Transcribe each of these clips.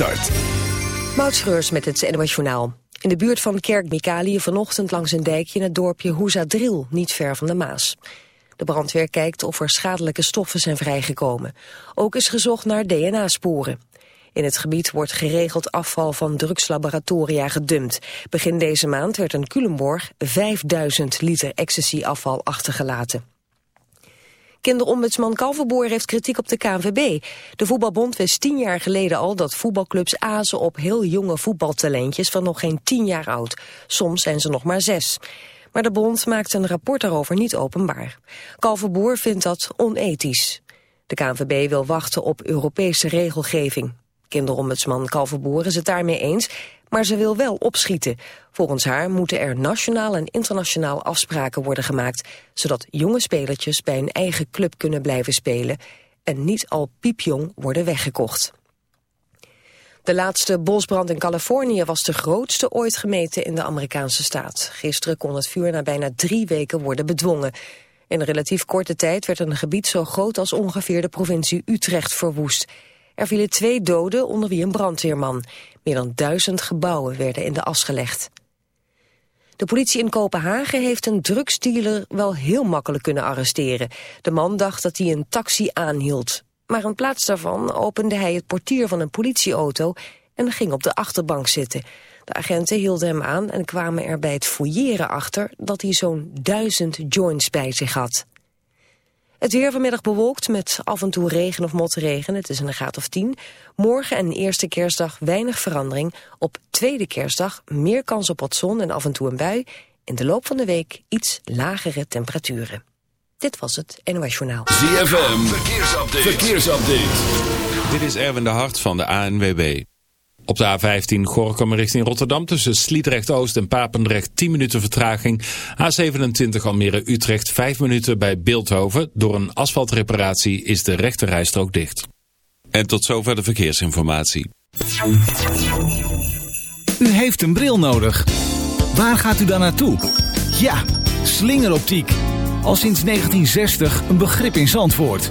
start. Met het NOS Journaal. In de buurt van Kerk Mikalië vanochtend langs een dijkje in het dorpje Hoezadril, niet ver van de Maas. De brandweer kijkt of er schadelijke stoffen zijn vrijgekomen. Ook is gezocht naar DNA-sporen. In het gebied wordt geregeld afval van drugslaboratoria gedumpt. Begin deze maand werd in Culemborg 5000 liter ecstasy-afval achtergelaten. Kinderombudsman Kalverboer heeft kritiek op de KNVB. De voetbalbond wist tien jaar geleden al dat voetbalclubs azen op heel jonge voetbaltalentjes van nog geen tien jaar oud. Soms zijn ze nog maar zes. Maar de bond maakt een rapport daarover niet openbaar. Kalverboer vindt dat onethisch. De KNVB wil wachten op Europese regelgeving. Kinderombudsman Kalverboer is het daarmee eens, maar ze wil wel opschieten. Volgens haar moeten er nationaal en internationaal afspraken worden gemaakt, zodat jonge spelertjes bij een eigen club kunnen blijven spelen en niet al piepjong worden weggekocht. De laatste bosbrand in Californië was de grootste ooit gemeten in de Amerikaanse staat. Gisteren kon het vuur na bijna drie weken worden bedwongen. In relatief korte tijd werd een gebied zo groot als ongeveer de provincie Utrecht verwoest. Er vielen twee doden, onder wie een brandweerman. Meer dan duizend gebouwen werden in de as gelegd. De politie in Kopenhagen heeft een drugsdealer wel heel makkelijk kunnen arresteren. De man dacht dat hij een taxi aanhield. Maar in plaats daarvan opende hij het portier van een politieauto en ging op de achterbank zitten. De agenten hielden hem aan en kwamen er bij het fouilleren achter dat hij zo'n duizend joints bij zich had. Het weer vanmiddag bewolkt met af en toe regen of motregen. Het is een graad of 10. Morgen en eerste kerstdag weinig verandering. Op tweede kerstdag meer kans op wat zon en af en toe een bui. In de loop van de week iets lagere temperaturen. Dit was het NOS Journaal. ZFM, verkeersupdate. verkeersupdate. Dit is Erwin de Hart van de ANWB. Op de A15 Gorkum richting Rotterdam tussen Sliedrecht-Oost en Papendrecht 10 minuten vertraging. A27 Almere-Utrecht 5 minuten bij Beeldhoven. Door een asfaltreparatie is de rechte rijstrook dicht. En tot zover de verkeersinformatie. U heeft een bril nodig. Waar gaat u dan naartoe? Ja, slingeroptiek. Al sinds 1960 een begrip in Zandvoort.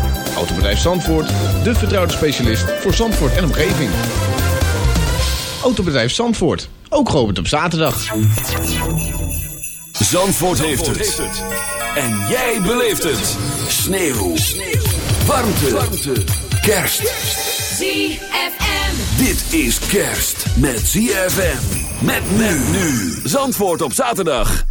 Autobedrijf Zandvoort, de vertrouwde specialist voor Zandvoort en omgeving. Autobedrijf Zandvoort, ook geopend op zaterdag. Zandvoort, heeft, het. En jij beleeft het. Sneeuw. Sneeuw. Warmte. Warmte. Kerst. ZFM. Dit is kerst met ZFM. Met men nu. Zandvoort op zaterdag.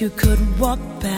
you could walk back.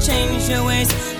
change your ways.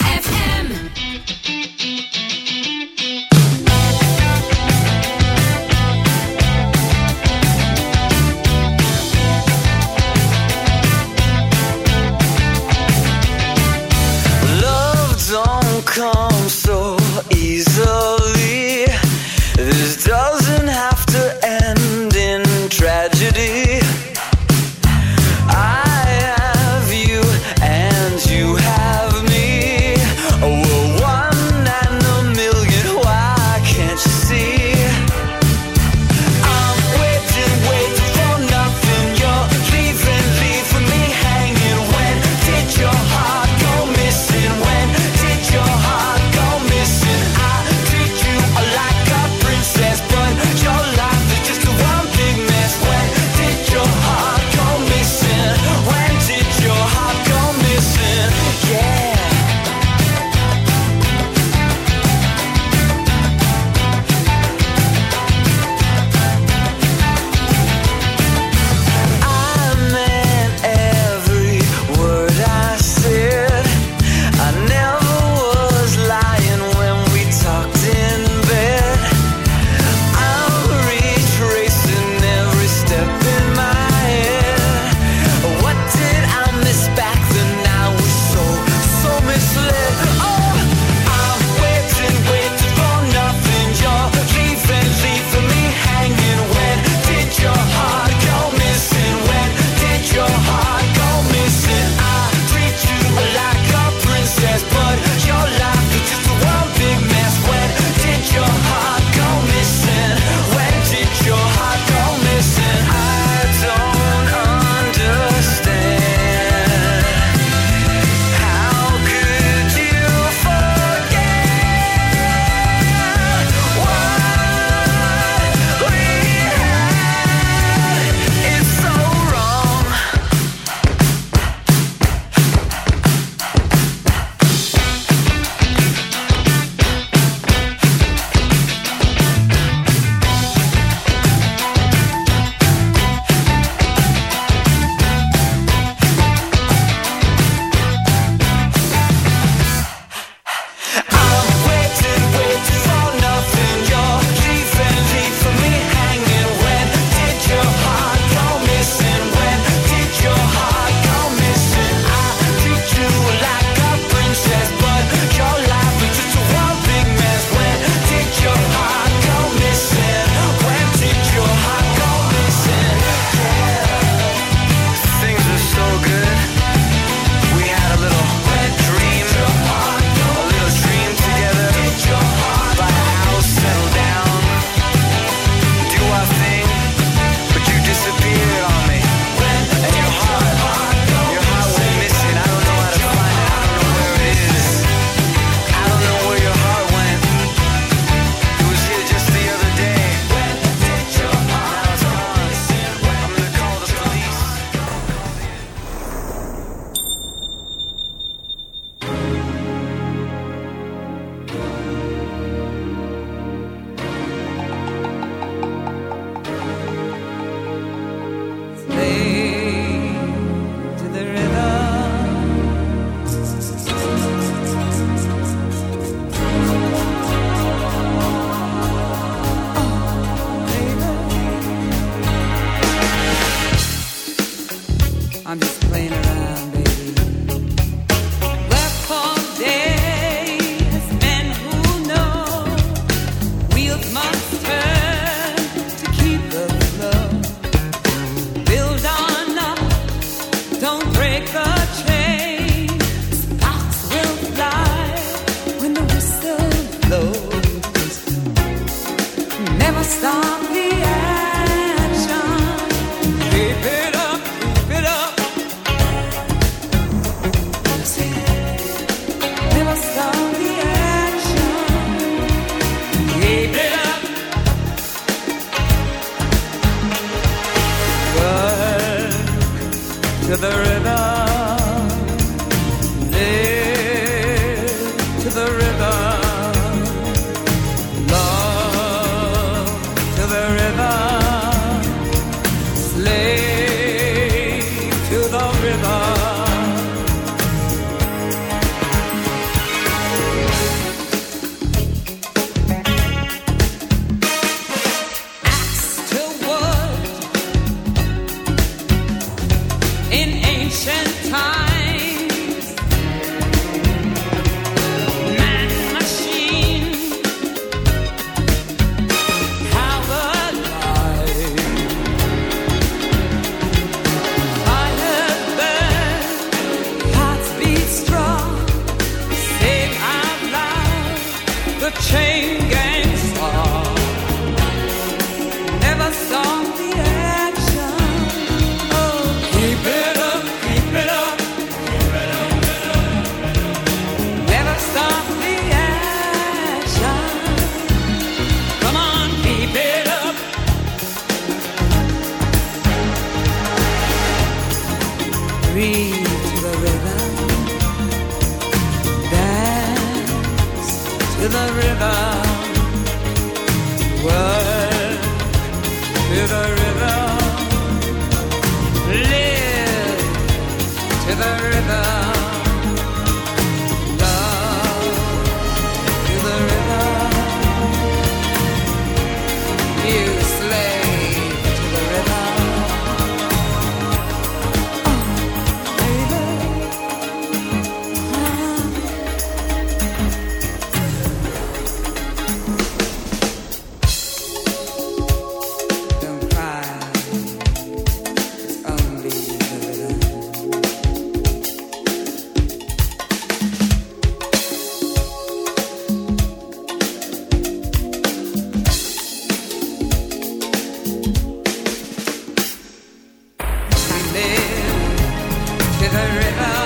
live to the river.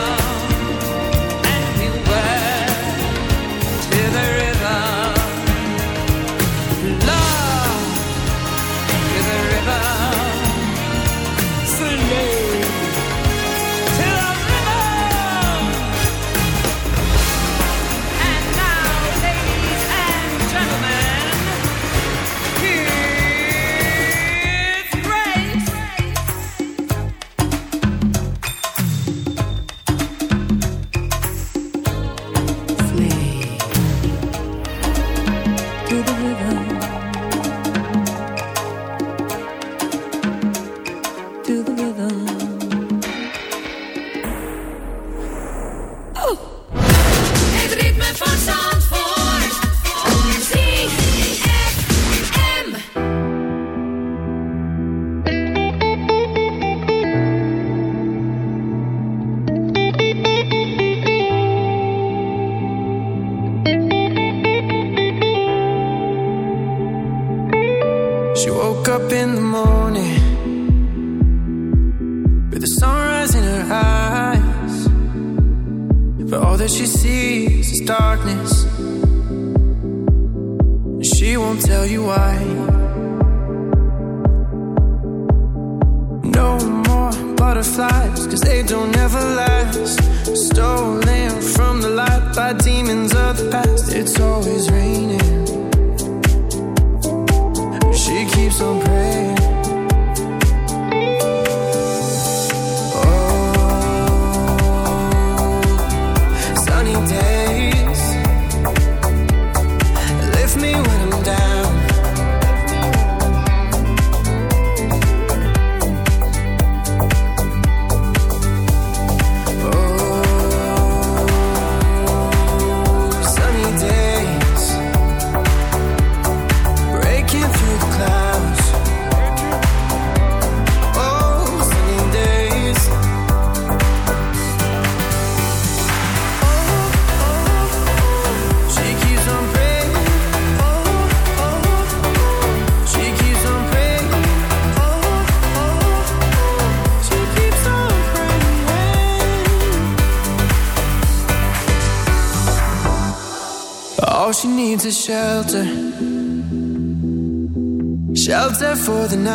For the night.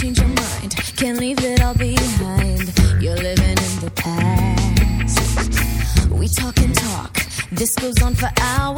change your mind. Can't leave it all behind. You're living in the past. We talk and talk. This goes on for hours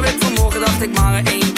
wakker werd vanmorgen, dacht ik maar één